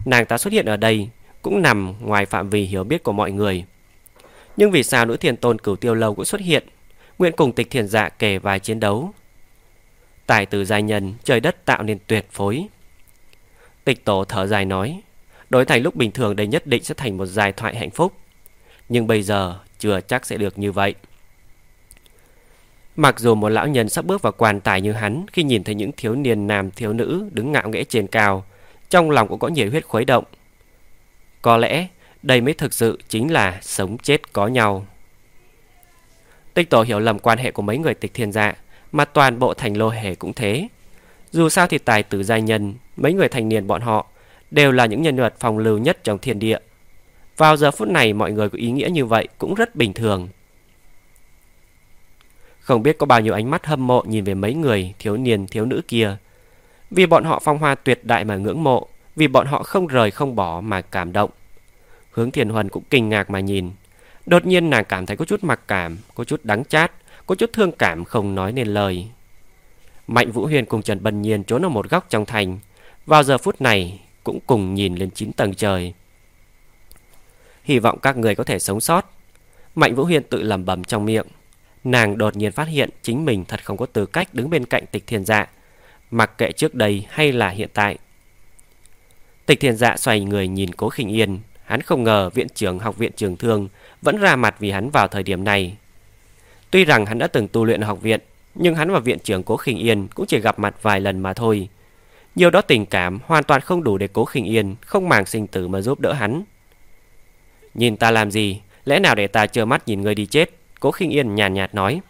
Nàng ta xuất hiện ở đây cũng nằm ngoài phạm vi hiểu biết của mọi người. Nhưng vì sao nữ thiền tôn cửu tiêu lâu cũng xuất hiện, nguyện cùng tịch thiền dạ kể vài chiến đấu. Tài từ giai nhân, trời đất tạo nên tuyệt phối. Tịch tổ thở dài nói, đối thành lúc bình thường đây nhất định sẽ thành một giai thoại hạnh phúc. Nhưng bây giờ chưa chắc sẽ được như vậy. Mặc dù một lão nhân sắp bước vào quan tài như hắn khi nhìn thấy những thiếu niên nam thiếu nữ đứng ngạo nghễ trên cao, trong lòng cũng có nhiệt huyết khuấy động. Có lẽ đây mới thực sự chính là sống chết có nhau. Tích tổ hiểu lầm quan hệ của mấy người tịch thiên dạ, mà toàn bộ thành lô hề cũng thế. Dù sao thì tài tử giai nhân, mấy người thành niên bọn họ đều là những nhân vật phòng lưu nhất trong thiên địa. Vào giờ phút này mọi người có ý nghĩa như vậy cũng rất bình thường. Không biết có bao nhiêu ánh mắt hâm mộ nhìn về mấy người thiếu niên thiếu nữ kia. Vì bọn họ phong hoa tuyệt đại mà ngưỡng mộ, vì bọn họ không rời không bỏ mà cảm động. Hướng Thiền Huân cũng kinh ngạc mà nhìn. Đột nhiên nàng cảm thấy có chút mặc cảm, có chút đắng chát, có chút thương cảm không nói nên lời. Mạnh Vũ Huyền cùng Trần Bân Nhiên trốn ở một góc trong thành. Vào giờ phút này cũng cùng nhìn lên chín tầng trời. Hy vọng các người có thể sống sót. Mạnh Vũ Huyền tự lẩm bẩm trong miệng. Nàng đột nhiên phát hiện chính mình thật không có tư cách đứng bên cạnh tịch thiền dạ, mặc kệ trước đây hay là hiện tại. Tịch thiền dạ xoay người nhìn cố khinh yên, hắn không ngờ viện trưởng học viện trường thương vẫn ra mặt vì hắn vào thời điểm này. Tuy rằng hắn đã từng tu luyện ở học viện, nhưng hắn và viện trưởng cố khinh yên cũng chỉ gặp mặt vài lần mà thôi. Nhiều đó tình cảm hoàn toàn không đủ để cố khinh yên không màng sinh tử mà giúp đỡ hắn. Nhìn ta làm gì, lẽ nào để ta trơ mắt nhìn người đi chết? Cố khinh yên nhàn nhạt, nhạt nói.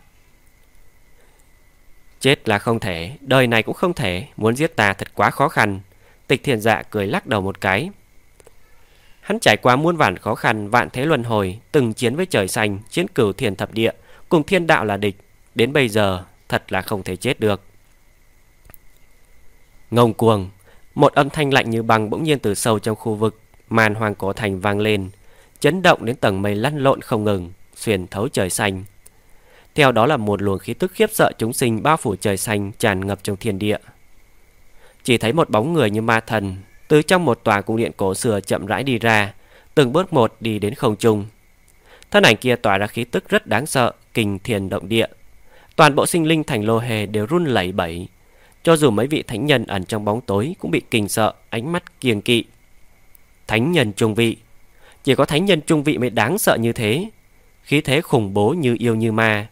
Chết là không thể, đời này cũng không thể, muốn giết ta thật quá khó khăn. Tịch thiền dạ cười lắc đầu một cái. Hắn trải qua muôn vàn khó khăn, vạn thế luân hồi, từng chiến với trời xanh, chiến cửu thiền thập địa, cùng thiên đạo là địch. Đến bây giờ, thật là không thể chết được. Ngông cuồng, một âm thanh lạnh như băng bỗng nhiên từ sâu trong khu vực màn hoàng cổ thành vang lên, chấn động đến tầng mây lăn lộn không ngừng xuyên thấu trời xanh. Theo đó là một luồng khí tức khiếp sợ chúng sinh bao phủ trời xanh tràn ngập trong thiên địa. Chỉ thấy một bóng người như ma thần từ trong một tòa cung điện cổ xưa chậm rãi đi ra, từng bước một đi đến không trung. Thân ảnh kia tỏa ra khí tức rất đáng sợ, kinh thiền động địa. Toàn bộ sinh linh thành lô hề đều run lẩy bẩy. Cho dù mấy vị thánh nhân ẩn trong bóng tối cũng bị kinh sợ, ánh mắt kiêng kỵ. Thánh nhân trung vị, Chỉ có thánh nhân trung vị mới đáng sợ như thế Khí thế khủng bố như yêu như ma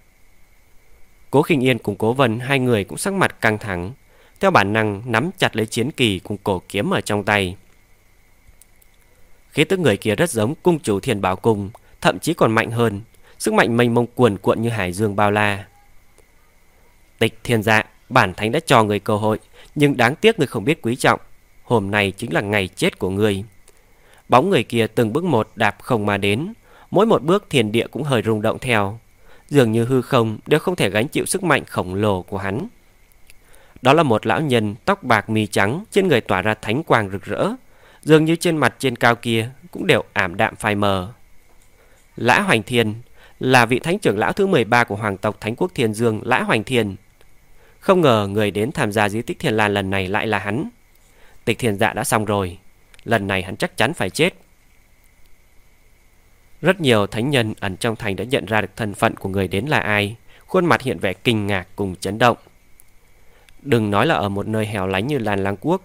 Cố khinh yên cùng cố vân, Hai người cũng sắc mặt căng thẳng. Theo bản năng, nắm chặt lấy chiến kỳ Cùng cổ kiếm ở trong tay. Khí tức người kia rất giống cung chủ thiền bảo cung, Thậm chí còn mạnh hơn. Sức mạnh mênh mông cuồn cuộn như hải dương bao la. Tịch thiên dạ Bản thánh đã cho người cơ hội, Nhưng đáng tiếc người không biết quý trọng. Hôm nay chính là ngày chết của người. Bóng người kia từng bước một đạp không mà đến. Mỗi một bước thiền địa cũng hơi rung động theo. Dường như hư không đều không thể gánh chịu sức mạnh khổng lồ của hắn. Đó là một lão nhân tóc bạc mì trắng Trên người tỏa ra thánh quang rực rỡ, Dường như trên mặt trên cao kia Cũng đều ảm đạm phai mờ. Lã Hoành Thiên Là vị thánh trưởng lão thứ 13 của hoàng tộc Thánh quốc Thiên Dương Lã Hoành Thiên. Không ngờ người đến tham gia di tích Thiền Lan lần này lại là hắn. Tịch thiền dạ đã xong rồi, Lần này hắn chắc chắn phải chết. Rất nhiều thánh nhân ẩn trong thành đã nhận ra được thân phận của người đến là ai. Khuôn mặt hiện vẻ kinh ngạc cùng chấn động. Đừng nói là ở một nơi hẻo lánh như Lan Lang Quốc.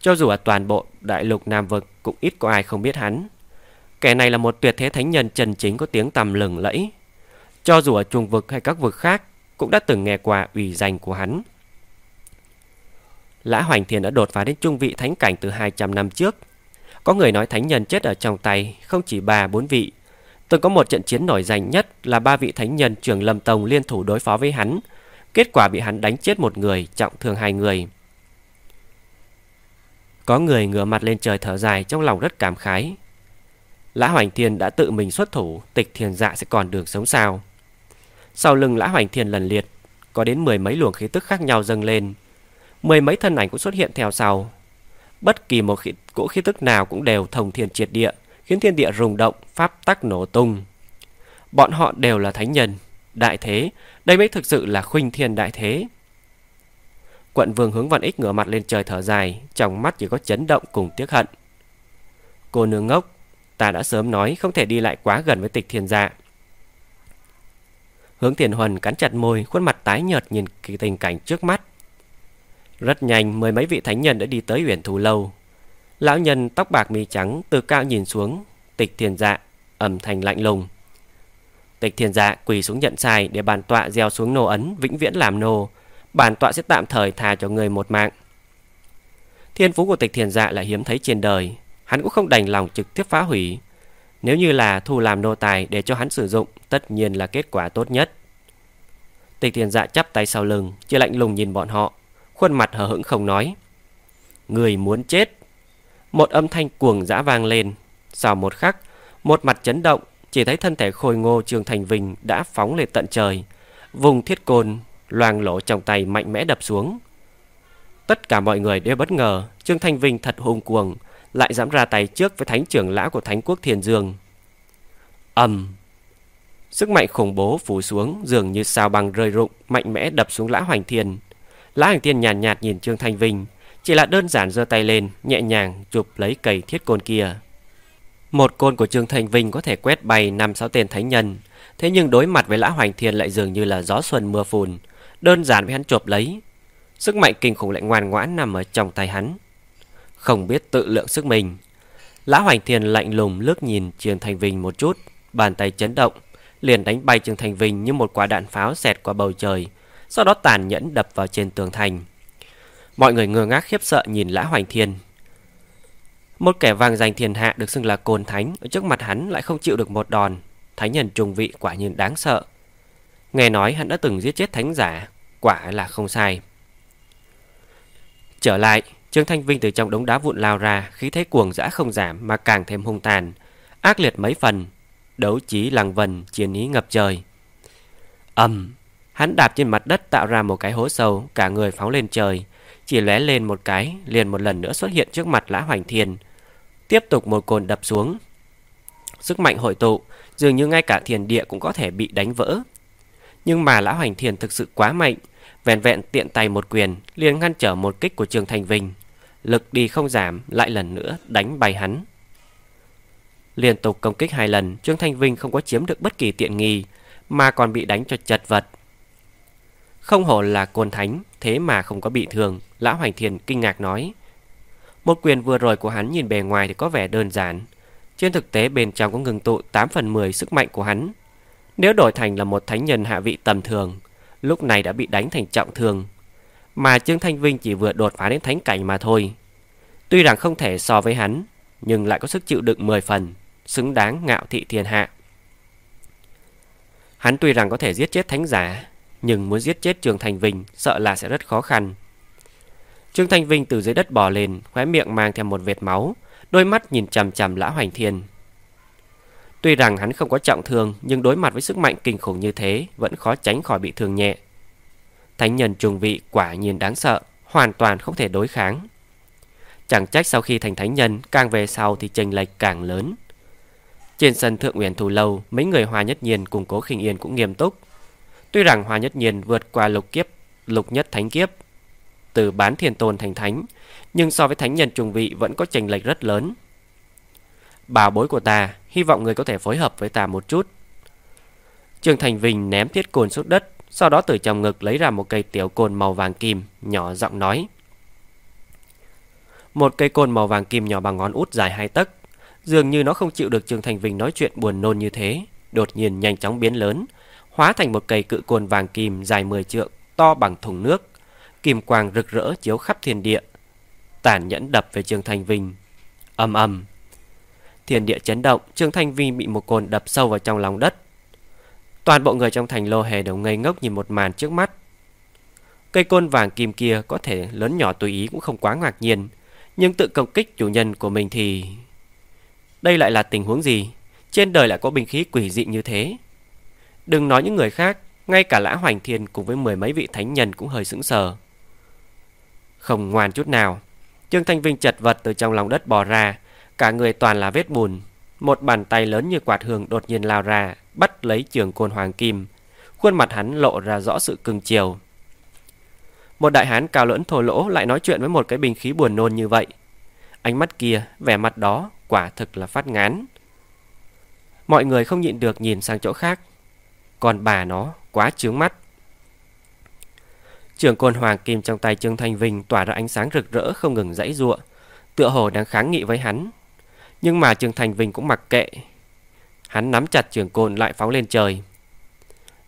Cho dù ở toàn bộ đại lục Nam Vực, Cũng ít có ai không biết hắn. Kẻ này là một tuyệt thế thánh nhân trần chính có tiếng tầm lừng lẫy. Cho dù ở trung vực hay các vực khác, Cũng đã từng nghe qua ủy danh của hắn. Lã Hoành Thiền đã đột phá đến trung vị thánh cảnh từ 200 năm trước. Có người nói thánh nhân chết ở trong tay, không chỉ ba bốn vị. Từng có một trận chiến nổi danh nhất là ba vị thánh nhân trường Lâm Tông liên thủ đối phó với hắn. Kết quả bị hắn đánh chết một người, trọng thương hai người. Có người ngửa mặt lên trời thở dài trong lòng rất cảm khái. Lã Hoành Thiên đã tự mình xuất thủ, tịch thiền dạ sẽ còn đường sống sao. Sau lưng Lã Hoành Thiên lần liệt, có đến mười mấy luồng khí tức khác nhau dâng lên, Mười mấy thân ảnh cũng xuất hiện theo sau Bất kỳ một khí, cỗ khí tức nào cũng đều thông thiên triệt địa Khiến thiên địa rung động, pháp tắc nổ tung. Bọn họ đều là thánh nhân Đại thế. Đây mới thực sự là khuynh thiên đại thế. Quận vương hướng văn ích ngửa mặt lên trời thở dài Trong mắt chỉ có chấn động cùng tiếc hận. Cô nương ngốc Ta đã sớm nói không thể đi lại quá gần với tịch thiên dạ Hướng tiền huần cắn chặt môi Khuôn mặt tái nhợt nhìn cái tình cảnh trước mắt. Rất nhanh mười mấy vị thánh nhân đã đi tới huyền thù lâu. Lão nhân tóc bạc mi trắng từ cao nhìn xuống, tịch thiền dạ, ẩm thanh lạnh lùng. Tịch thiền dạ quỳ xuống nhận sai để bản tọa gieo xuống nô ấn, vĩnh viễn làm nô. bản tọa sẽ tạm thời tha cho người một mạng. Thiên phú của tịch thiền dạ là hiếm thấy trên đời. Hắn cũng không đành lòng trực tiếp phá hủy. Nếu như là thu làm nô tài để cho hắn sử dụng, tất nhiên là kết quả tốt nhất. Tịch thiền dạ chắp tay sau lưng, chưa lạnh lùng nhìn bọn họ, khuôn mặt hờ hững không nói. Người muốn chết. Một âm thanh cuồng dã vang lên. Sau một khắc, một mặt chấn động, chỉ thấy thân thể khôi ngô Trương Thành Vinh đã phóng lên tận trời. Vùng thiết côn, loang lỗ trong tay mạnh mẽ đập xuống. Tất cả mọi người đều bất ngờ, Trương Thanh Vinh thật hùng cuồng, lại dám ra tay trước với thánh trưởng lão của Thánh quốc Thiên Dương. Ầm. Sức mạnh khủng bố phủ xuống, dường như sao băng rơi rụng, mạnh mẽ đập xuống Lã Hoành Thiên. Lã Hoành Tiên nhàn nhạt, nhạt nhìn Trương Thanh Vinh, chỉ là đơn giản giơ tay lên, nhẹ nhàng chụp lấy cây thiết côn kia. Một côn của Trương thành Vinh có thể quét bay năm sáu tên thánh nhân, thế nhưng đối mặt với Lã Hoành Thiên lại dường như là gió xuân mưa phùn, đơn giản với hắn chụp lấy. Sức mạnh kinh khủng lại ngoan ngoãn nằm ở trong tay hắn. Không biết tự lượng sức mình. Lã Hoành Thiên lạnh lùng lướt nhìn Trương thành Vinh một chút, bàn tay chấn động, liền đánh bay Trương thành Vinh như một quả đạn pháo xẹt qua bầu trời, sau đó tàn nhẫn đập vào trên tường thành. Mọi người ngơ ngác khiếp sợ nhìn Lã Hoành Thiên. Một kẻ vàng giành thiên hạ được xưng là côn thánh, ở trước mặt hắn lại không chịu được một đòn. Thánh nhân trùng vị quả nhiên đáng sợ. Nghe nói hắn đã từng giết chết thánh giả, quả là không sai. Trở lại, Trương Thanh Vinh từ trong đống đá vụn lao ra, khí thế cuồng dã không giảm mà càng thêm hung tàn, ác liệt mấy phần, đấu trí lăng vần, chiến ý ngập trời. Âm, Hắn đạp trên mặt đất tạo ra một cái hố sâu, cả người phóng lên trời, chỉ lóe lên một cái, liền một lần nữa xuất hiện trước mặt Lã Hoành Thiên. Tiếp tục một cồn đập xuống. Sức mạnh hội tụ, dường như ngay cả thiền địa cũng có thể bị đánh vỡ. Nhưng mà Lã Hoành Thiên thực sự quá mạnh, vẹn vẹn tiện tay một quyền, liền ngăn trở một kích của Trường Thành Vinh. Lực đi không giảm, lại lần nữa đánh bay hắn. Liên tục công kích hai lần, Trương Thanh Vinh không có chiếm được bất kỳ tiện nghi, mà còn bị đánh cho chật vật, không hổ là côn thánh, thế mà không có bị thương, Lão Hoành Thiền kinh ngạc nói. Một quyền vừa rồi của hắn nhìn bề ngoài thì có vẻ đơn giản. Trên thực tế bên trong có ngừng tụ 8 phần 10 sức mạnh của hắn. Nếu đổi thành là một thánh nhân hạ vị tầm thường, lúc này đã bị đánh thành trọng thương. Mà Trương Thanh Vinh chỉ vừa đột phá đến thánh cảnh mà thôi. Tuy rằng không thể so với hắn, nhưng lại có sức chịu đựng 10 phần, xứng đáng ngạo thị thiên hạ. Hắn tuy rằng có thể giết chết thánh giả, nhưng muốn giết chết Trương Thành Vinh sợ là sẽ rất khó khăn. Trương Thành Vinh từ dưới đất bò lên, khóe miệng mang theo một vệt máu, đôi mắt nhìn chằm chằm Lã Hoành Thiên. Tuy rằng hắn không có trọng thương, nhưng đối mặt với sức mạnh kinh khủng như thế, vẫn khó tránh khỏi bị thương nhẹ. Thánh nhân trùng vị quả nhiên đáng sợ, hoàn toàn không thể đối kháng. Chẳng trách sau khi thành thánh nhân, càng về sau thì chênh lệch càng lớn. Trên sân thượng uyển thủ lâu, mấy người Hoa Nhất Nhiên cùng Cố Khinh Yên cũng nghiêm túc. Tuy rằng Hoa Nhất Nhiên vượt qua lục kiếp, lục nhất thánh kiếp, từ bán thiên tôn thành thánh, nhưng so với thánh nhân trùng vị vẫn có chênh lệch rất lớn. Bảo bối của ta, hy vọng người có thể phối hợp với ta một chút. Trương Thành Vinh ném thiết côn xuống đất, sau đó từ trong ngực lấy ra một cây tiểu côn màu vàng kim, nhỏ giọng nói. Một cây côn màu vàng kim nhỏ bằng ngón út dài hai tấc, dường như nó không chịu được Trương Thành Vinh nói chuyện buồn nôn như thế, đột nhiên nhanh chóng biến lớn, hóa thành một cây cự côn vàng kim dài 10 trượng, to bằng thùng nước, kim quang rực rỡ chiếu khắp thiên địa, tàn nhẫn đập về Trương thanh Vinh. Âm ầm. Thiên địa chấn động, Trương Thanh Vinh bị một côn đập sâu vào trong lòng đất. Toàn bộ người trong thành lô hề đều ngây ngốc nhìn một màn trước mắt. Cây côn vàng kim kia có thể lớn nhỏ tùy ý cũng không quá ngạc nhiên, nhưng tự công kích chủ nhân của mình thì... Đây lại là tình huống gì? Trên đời lại có binh khí quỷ dị như thế. Đừng nói những người khác, ngay cả Lã Hoành Thiên cùng với mười mấy vị thánh nhân cũng hơi sững sờ. Không ngoan chút nào. Trương Thanh Vinh chật vật từ trong lòng đất bò ra, cả người toàn là vết bùn. Một bàn tay lớn như quạt hương đột nhiên lao ra, bắt lấy trường côn hoàng kim. Khuôn mặt hắn lộ ra rõ sự cưng chiều. Một đại hán cao lớn thô lỗ lại nói chuyện với một cái bình khí buồn nôn như vậy. Ánh mắt kia, vẻ mặt đó, quả thực là phát ngán. Mọi người không nhịn được nhìn sang chỗ khác. Còn bà nó, quá chướng mắt. Trường côn hoàng kim trong tay Trương Thanh Vinh tỏa ra ánh sáng rực rỡ không ngừng dãy giụa, tựa hồ đang kháng nghị với hắn. Nhưng mà Trương Thanh Vinh cũng mặc kệ. Hắn nắm chặt trường côn lại phóng lên trời.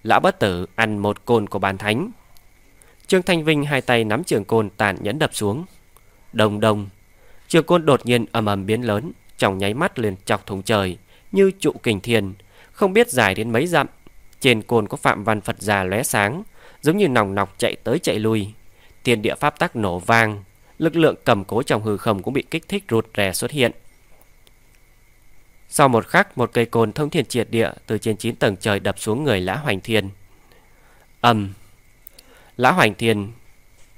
Lão bất tử ăn một côn của bàn thánh. Trương Thanh Vinh hai tay nắm trường côn tàn nhẫn đập xuống. Đồng đồng. Trường côn đột nhiên ầm ầm biến lớn, trong nháy mắt liền chọc thủng trời, như trụ kình thiên, không biết dài đến mấy dặm. Trên cồn có phạm văn Phật già lóe sáng, giống như nòng nọc chạy tới chạy lui. Thiên địa pháp tắc nổ vang, lực lượng cầm cố trong hư không cũng bị kích thích rụt rè xuất hiện. Sau một khắc, một cây cồn thông thiên triệt địa từ trên 9 tầng trời đập xuống người Lã Hoành Thiên. Âm. Lã Hoành Thiên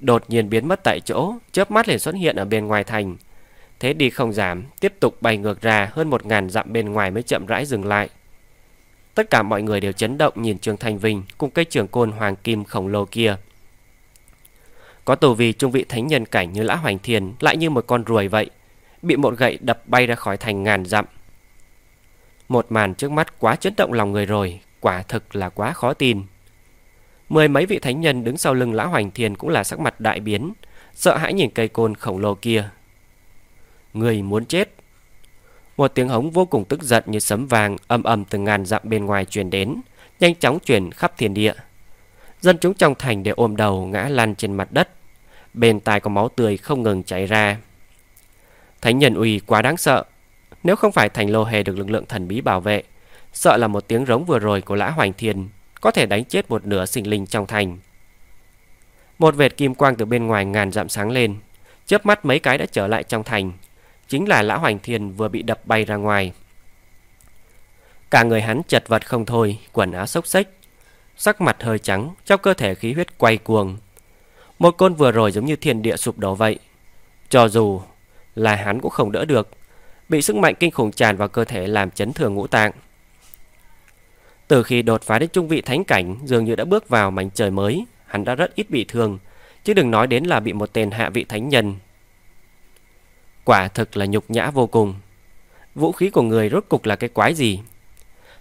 đột nhiên biến mất tại chỗ, chớp mắt liền xuất hiện ở bên ngoài thành. Thế đi không giảm, tiếp tục bay ngược ra hơn một ngàn dặm bên ngoài mới chậm rãi dừng lại. Tất cả mọi người đều chấn động nhìn Trương Thanh Vinh cùng cây trường côn hoàng kim khổng lồ kia. Có tù vì trung vị thánh nhân cảnh như Lã Hoành Thiền lại như một con ruồi vậy, bị một gậy đập bay ra khỏi thành ngàn dặm. Một màn trước mắt quá chấn động lòng người rồi, quả thực là quá khó tin. Mười mấy vị thánh nhân đứng sau lưng Lã Hoành Thiền cũng là sắc mặt đại biến, sợ hãi nhìn cây côn khổng lồ kia. Người muốn chết. Một tiếng hống vô cùng tức giận như sấm vàng âm ầm từ ngàn dặm bên ngoài truyền đến, nhanh chóng truyền khắp thiên địa. Dân chúng trong thành đều ôm đầu ngã lăn trên mặt đất. Bên tai có máu tươi không ngừng chảy ra. Thánh nhân uy quá đáng sợ. Nếu không phải thành lô hề được lực lượng thần bí bảo vệ, sợ là một tiếng rống vừa rồi của lã hoành thiên có thể đánh chết một nửa sinh linh trong thành. Một vệt kim quang từ bên ngoài ngàn dặm sáng lên, chớp mắt mấy cái đã trở lại trong thành, chính là Lã Hoành Thiên vừa bị đập bay ra ngoài. Cả người hắn chật vật không thôi, quần áo xốc xếch, sắc mặt hơi trắng, trong cơ thể khí huyết quay cuồng. Một côn vừa rồi giống như thiên địa sụp đổ vậy. Cho dù là hắn cũng không đỡ được, bị sức mạnh kinh khủng tràn vào cơ thể làm chấn thương ngũ tạng. Từ khi đột phá đến trung vị thánh cảnh, dường như đã bước vào mảnh trời mới, hắn đã rất ít bị thương, chứ đừng nói đến là bị một tên hạ vị thánh nhân Quả thực là nhục nhã vô cùng. Vũ khí của người rốt cục là cái quái gì?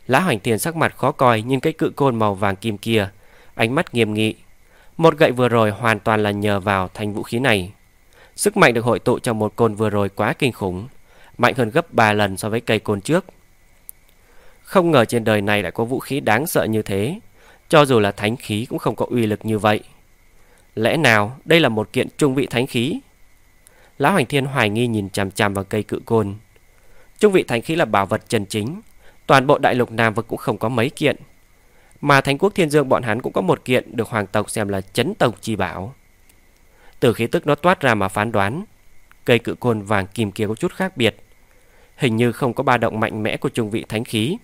Lã Hoành Tiền sắc mặt khó coi nhưng cái cự côn màu vàng kim kia, ánh mắt nghiêm nghị. Một gậy vừa rồi hoàn toàn là nhờ vào thành vũ khí này. Sức mạnh được hội tụ trong một côn vừa rồi quá kinh khủng. mạnh hơn gấp 3 lần so với cây côn trước. Không ngờ trên đời này lại có vũ khí đáng sợ như thế, cho dù là thánh khí cũng không có uy lực như vậy. Lẽ nào đây là một kiện trung vị thánh khí? Lão Hoành Thiên hoài nghi nhìn chằm chằm vào cây cự côn. Trung vị thánh khí là bảo vật chân chính, toàn bộ đại lục Nam vực cũng không có mấy kiện. Mà Thánh quốc Thiên Dương bọn hắn cũng có một kiện được hoàng tộc xem là chấn tộc chi bảo. Từ khí tức nó toát ra mà phán đoán, cây cự côn vàng kim kia có chút khác biệt. Hình như không có ba động mạnh mẽ của trung vị thánh khí.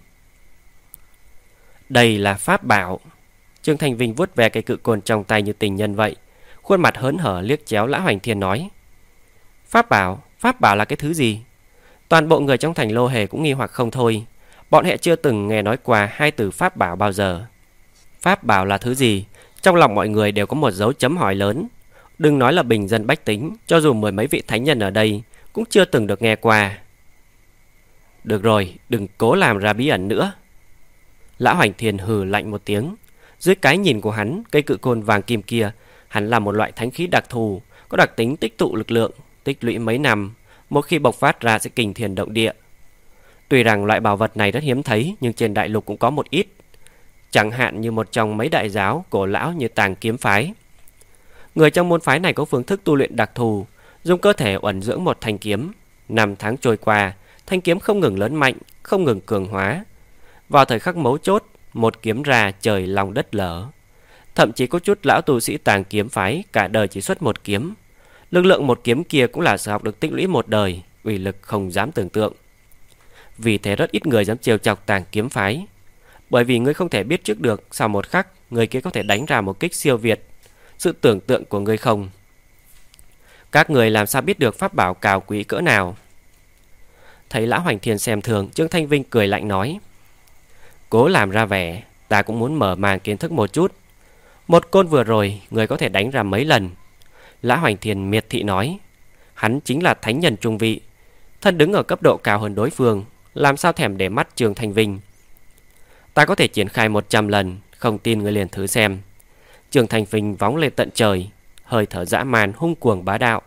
Đây là pháp bảo. Trương Thành Vinh vuốt về cây cự côn trong tay như tình nhân vậy. Khuôn mặt hớn hở liếc chéo Lã Hoành Thiên nói. Pháp bảo? Pháp bảo là cái thứ gì? Toàn bộ người trong thành lô hề cũng nghi hoặc không thôi. Bọn họ chưa từng nghe nói qua hai từ pháp bảo bao giờ. Pháp bảo là thứ gì? Trong lòng mọi người đều có một dấu chấm hỏi lớn. Đừng nói là bình dân bách tính, cho dù mười mấy vị thánh nhân ở đây cũng chưa từng được nghe qua. Được rồi, đừng cố làm ra bí ẩn nữa. Lão Hoành thiền hừ lạnh một tiếng. Dưới cái nhìn của hắn, cây cự côn vàng kim kia, hắn là một loại thánh khí đặc thù, có đặc tính tích tụ lực lượng, tích lũy mấy năm, một khi bộc phát ra sẽ kinh thiền động địa. Tuy rằng loại bảo vật này rất hiếm thấy, nhưng trên đại lục cũng có một ít. Chẳng hạn như một trong mấy đại giáo cổ lão như tàng kiếm phái. Người trong môn phái này có phương thức tu luyện đặc thù, dùng cơ thể ẩn dưỡng một thanh kiếm. Năm tháng trôi qua, thanh kiếm không ngừng lớn mạnh, không ngừng cường hóa. Vào thời khắc mấu chốt, một kiếm ra trời lòng đất lở. Thậm chí có chút lão tu sĩ tàng kiếm phái cả đời chỉ xuất một kiếm. Lực lượng một kiếm kia cũng là sự học được tích lũy một đời, uy lực không dám tưởng tượng. Vì thế rất ít người dám trêu chọc tàng kiếm phái. Bởi vì ngươi không thể biết trước được sau một khắc người kia có thể đánh ra một kích siêu việt. Sự tưởng tượng của ngươi không. Các người làm sao biết được pháp bảo cao quý cỡ nào? Thấy Lão Hoành Thiên xem thường, Trương Thanh Vinh cười lạnh nói. Cố làm ra vẻ, ta cũng muốn mở màn kiến thức một chút. Một côn vừa rồi, người có thể đánh ra mấy lần. Lã Hoành Thiền miệt thị nói. Hắn chính là thánh nhân trung vị. Thân đứng ở cấp độ cao hơn đối phương, làm sao thèm để mắt Trường Thanh Vinh. Ta có thể triển khai 100 lần, không tin người liền thử xem. Trường Thanh Vinh vóng lên tận trời, hơi thở dã man hung cuồng bá đạo.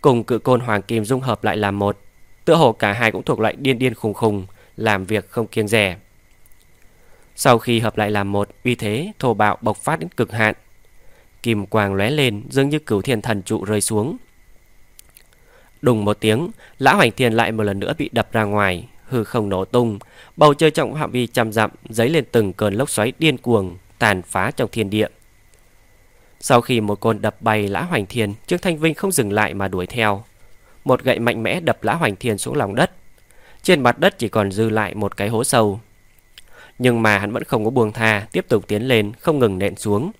Cùng cự côn hoàng kim dung hợp lại làm một, tựa hồ cả hai cũng thuộc loại điên điên khùng khùng, làm việc không kiêng rẻ. Sau khi hợp lại làm một, uy thế thô bạo bộc phát đến cực hạn. Kim quang lóe lên, dường như cửu thiên thần trụ rơi xuống. Đùng một tiếng, lão hoành thiên lại một lần nữa bị đập ra ngoài, hư không nổ tung, bầu trời trọng phạm vi trăm dặm dấy lên từng cơn lốc xoáy điên cuồng, tàn phá trong thiên địa. Sau khi một côn đập bay Lã Hoành Thiên, Trương Thanh Vinh không dừng lại mà đuổi theo. Một gậy mạnh mẽ đập Lã Hoành Thiên xuống lòng đất. Trên mặt đất chỉ còn dư lại một cái hố sâu. Nhưng mà hắn vẫn không có buông tha, tiếp tục tiến lên, không ngừng nện xuống.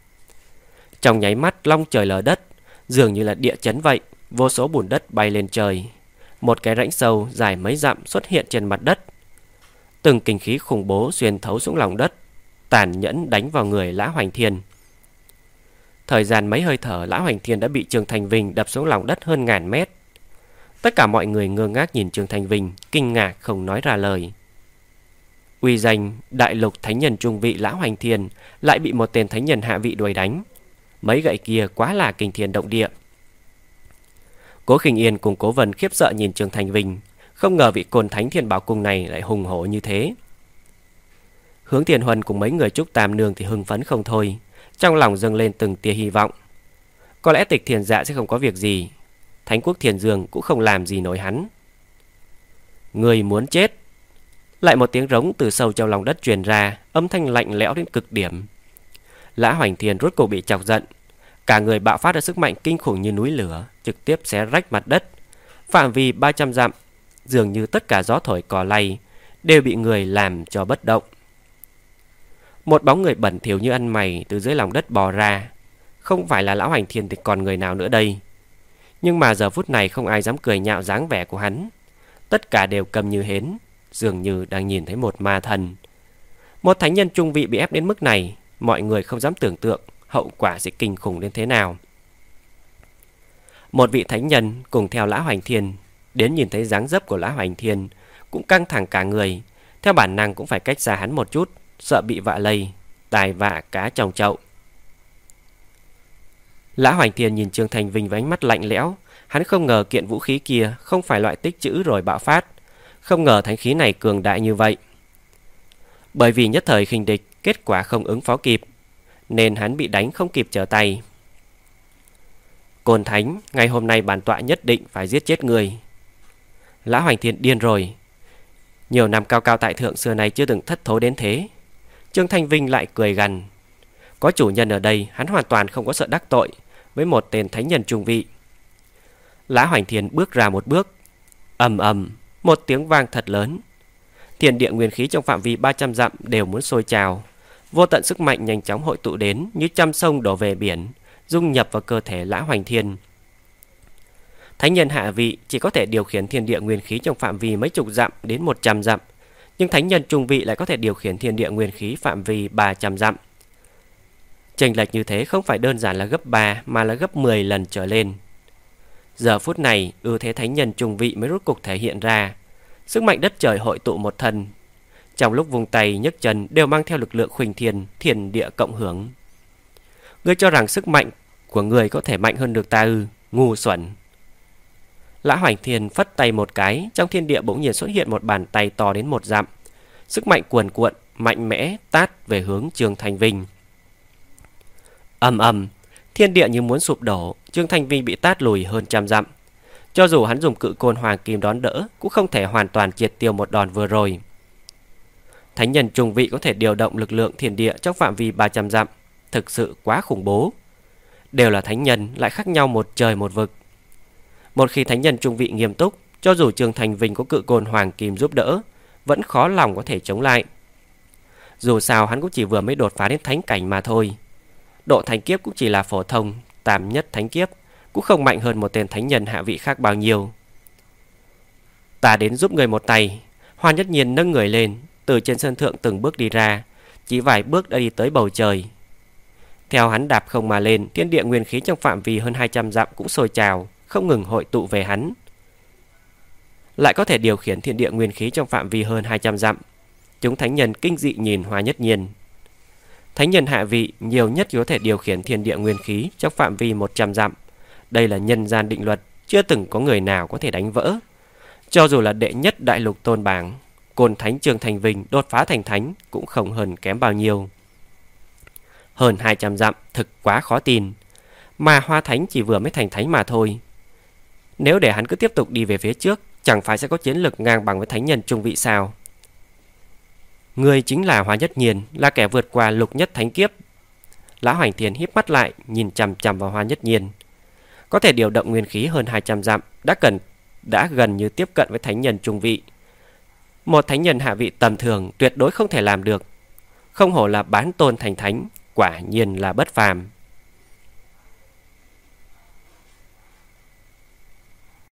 Trong nháy mắt long trời lở đất, dường như là địa chấn vậy, vô số bùn đất bay lên trời. Một cái rãnh sâu dài mấy dặm xuất hiện trên mặt đất. Từng kinh khí khủng bố xuyên thấu xuống lòng đất, tàn nhẫn đánh vào người Lã Hoành Thiên. Thời gian mấy hơi thở, Lã Hoành Thiên đã bị Trương Thành Vinh đập xuống lòng đất hơn ngàn mét. Tất cả mọi người ngơ ngác nhìn Trương Thành Vinh, kinh ngạc không nói ra lời. Uy danh đại lục thánh nhân trung vị Lã Hoành Thiên lại bị một tên thánh nhân hạ vị đuổi đánh. Mấy gậy kia quá là kinh thiên động địa. Cố Khinh Yên cùng Cố Vân khiếp sợ nhìn Trương Thành Vinh, không ngờ vị côn thánh thiên bảo cung này lại hùng hổ như thế. Hướng Tiền Huân cùng mấy người trúc tam nương thì hưng phấn không thôi, trong lòng dâng lên từng tia hy vọng. Có lẽ tịch thiền dạ sẽ không có việc gì, Thánh quốc thiền dương cũng không làm gì nổi hắn. Người muốn chết. Lại một tiếng rống từ sâu trong lòng đất truyền ra, âm thanh lạnh lẽo đến cực điểm. Lã Hoành Thiền rốt cuộc bị chọc giận, cả người bạo phát ra sức mạnh kinh khủng như núi lửa, trực tiếp xé rách mặt đất. Phạm vi 300 dặm, dường như tất cả gió thổi cỏ lay đều bị người làm cho bất động. Một bóng người bẩn thỉu như ăn mày từ dưới lòng đất bò ra. Không phải là lão hoành thiên thì còn người nào nữa đây. Nhưng mà giờ phút này không ai dám cười nhạo dáng vẻ của hắn. Tất cả đều cầm như hến, dường như đang nhìn thấy một ma thần. Một thánh nhân trung vị bị ép đến mức này, mọi người không dám tưởng tượng hậu quả sẽ kinh khủng đến thế nào. Một vị thánh nhân cùng theo Lã Hoành Thiên đến nhìn thấy dáng dấp của Lã Hoành Thiên cũng căng thẳng cả người, theo bản năng cũng phải cách xa hắn một chút, sợ bị vạ lây, tài vạ cá trong chậu. Lã Hoành Thiên nhìn Trương Thành Vinh với ánh mắt lạnh lẽo, Hắn không ngờ kiện vũ khí kia không phải loại tích trữ rồi bạo phát. Không ngờ thánh khí này cường đại như vậy. Bởi vì nhất thời khinh địch, kết quả không ứng phó kịp, nên hắn bị đánh không kịp trở tay. Côn Thánh, ngày hôm nay bản tọa nhất định phải giết chết người. Lã Hoành Thiên điên rồi. Nhiều năm cao cao tại thượng xưa nay chưa từng thất thố đến thế. Trương Thanh Vinh lại cười gằn. Có chủ nhân ở đây, hắn hoàn toàn không có sợ đắc tội với một tên thánh nhân trung vị. Lã Hoành Thiên bước ra một bước. ầm ầm, một tiếng vang thật lớn. Thiên địa nguyên khí trong phạm vi 300 dặm đều muốn sôi trào. Vô tận sức mạnh nhanh chóng hội tụ đến như trăm sông đổ về biển, dung nhập vào cơ thể Lã Hoành Thiên. Thánh nhân hạ vị chỉ có thể điều khiển thiên địa nguyên khí trong phạm vi mấy chục dặm đến 100 dặm, nhưng thánh nhân trung vị lại có thể điều khiển thiên địa nguyên khí phạm vi 300 dặm. Chênh lệch như thế không phải đơn giản là gấp 3 mà là gấp 10 lần trở lên. Giờ phút này, ưu thế thánh nhân trung vị mới rút cục thể hiện ra. Sức mạnh đất trời hội tụ một thần. Trong lúc vùng tay nhấc chân đều mang theo lực lượng khuynh thiên, thiền địa cộng hưởng. Ngươi cho rằng sức mạnh của người có thể mạnh hơn được ta ư, ngu xuẩn. Lã Hoành Thiên phất tay một cái, trong thiên địa bỗng nhiên xuất hiện một bàn tay to đến một dặm. Sức mạnh cuồn cuộn, mạnh mẽ tát về hướng Trương Thành Vinh. Ầm ầm, thiên địa như muốn sụp đổ, Trương Thành Vinh bị tát lùi hơn trăm dặm. Cho dù hắn dùng cự côn hoàng kim đón đỡ, cũng không thể hoàn toàn triệt tiêu một đòn vừa rồi. Thánh nhân trùng vị có thể điều động lực lượng thiền địa trong phạm vi 300 dặm, thực sự quá khủng bố. Đều là thánh nhân lại khác nhau một trời một vực. Một khi thánh nhân trung vị nghiêm túc, cho dù Trương Thành Vinh có cự côn hoàng kim giúp đỡ, vẫn khó lòng có thể chống lại. Dù sao hắn cũng chỉ vừa mới đột phá đến thánh cảnh mà thôi. Độ thánh kiếp cũng chỉ là phổ thông, tạm nhất thánh kiếp, cũng không mạnh hơn một tên thánh nhân hạ vị khác bao nhiêu. Ta đến giúp người một tay, Hoa Nhất Nhiên nâng người lên, từ trên sân thượng từng bước đi ra, chỉ vài bước đã đi tới bầu trời. Theo hắn đạp không mà lên, thiên địa nguyên khí trong phạm vi hơn 200 dặm cũng sôi trào, không ngừng hội tụ về hắn. Lại có thể điều khiển thiên địa nguyên khí trong phạm vi hơn 200 dặm. Chúng thánh nhân kinh dị nhìn Hoa Nhất Nhiên. Thánh nhân hạ vị nhiều nhất có thể điều khiển thiên địa nguyên khí trong phạm vi 100 dặm. Đây là nhân gian định luật, chưa từng có người nào có thể đánh vỡ. Cho dù là đệ nhất đại lục tôn bảng, côn thánh Trương Thành Vinh đột phá thành thánh cũng không hơn kém bao nhiêu. Hơn 200 dặm thực quá khó tin, mà hoa thánh chỉ vừa mới thành thánh mà thôi. Nếu để hắn cứ tiếp tục đi về phía trước, chẳng phải sẽ có chiến lực ngang bằng với thánh nhân trung vị sao? Người chính là Hoa Nhất Nhiên, là kẻ vượt qua lục nhất thánh kiếp. Lã Hoành Thiên híp mắt lại, nhìn chằm chằm vào Hoa Nhất Nhiên. Có thể điều động nguyên khí hơn 200 dặm, đã cần đã gần như tiếp cận với thánh nhân trung vị. Một thánh nhân hạ vị tầm thường tuyệt đối không thể làm được. Không hổ là bán tôn thành thánh, quả nhiên là bất phàm.